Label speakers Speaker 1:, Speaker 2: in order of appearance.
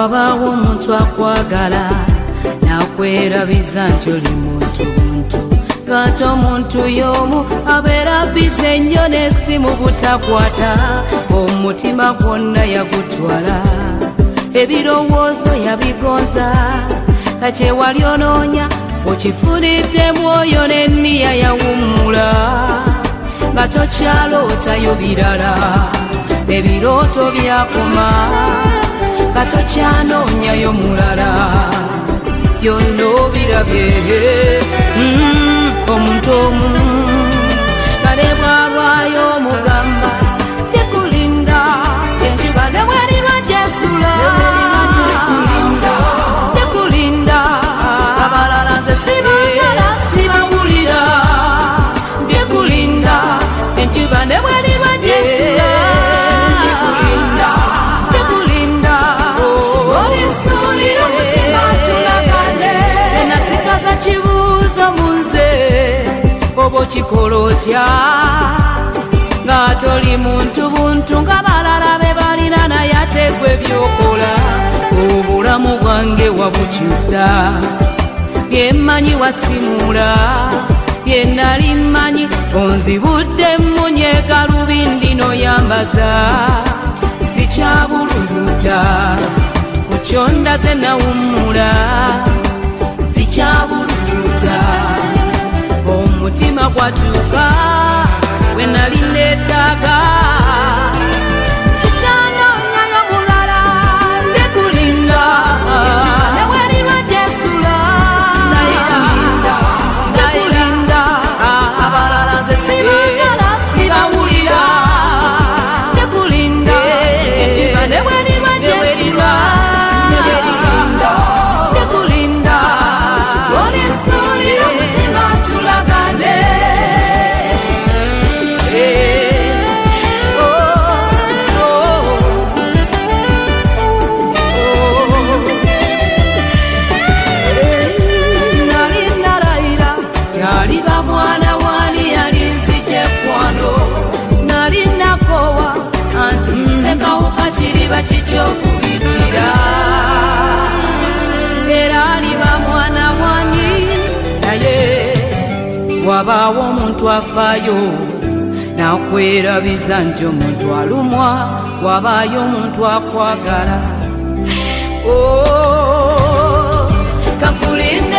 Speaker 1: wabaawo omuntu akwagala nakwerabiza nti oli muntu buntu lwati omuntu y'omu abeera bize nnyo n'essimu butakwata omutima gwonna yagutwala. Ebirowoozo yabigonza kakyewali onoonya okifunidde mwoyo n'enniya yawummula. Nga tokyalootayo birala ebirooto byakoma nga tokyanoonyayo mulala. Byonna obirabye okikola otya nga toli muntu buntu nga balala be balina naye ategwe byokola. Obulamu bwange wabukyusa byemmanyi wasimula byenali mmanyi onzibudde munyeega lubindi noyambaza. Sikyabululuta kukyondaze nawummula. Sikyabululuta mutima gwatuka wenali neetaaga wabaawo omuntu afaayo. Nakwerabiza nti omuntu alumwa wabaayo omuntu akwagala. Oh, Kakulina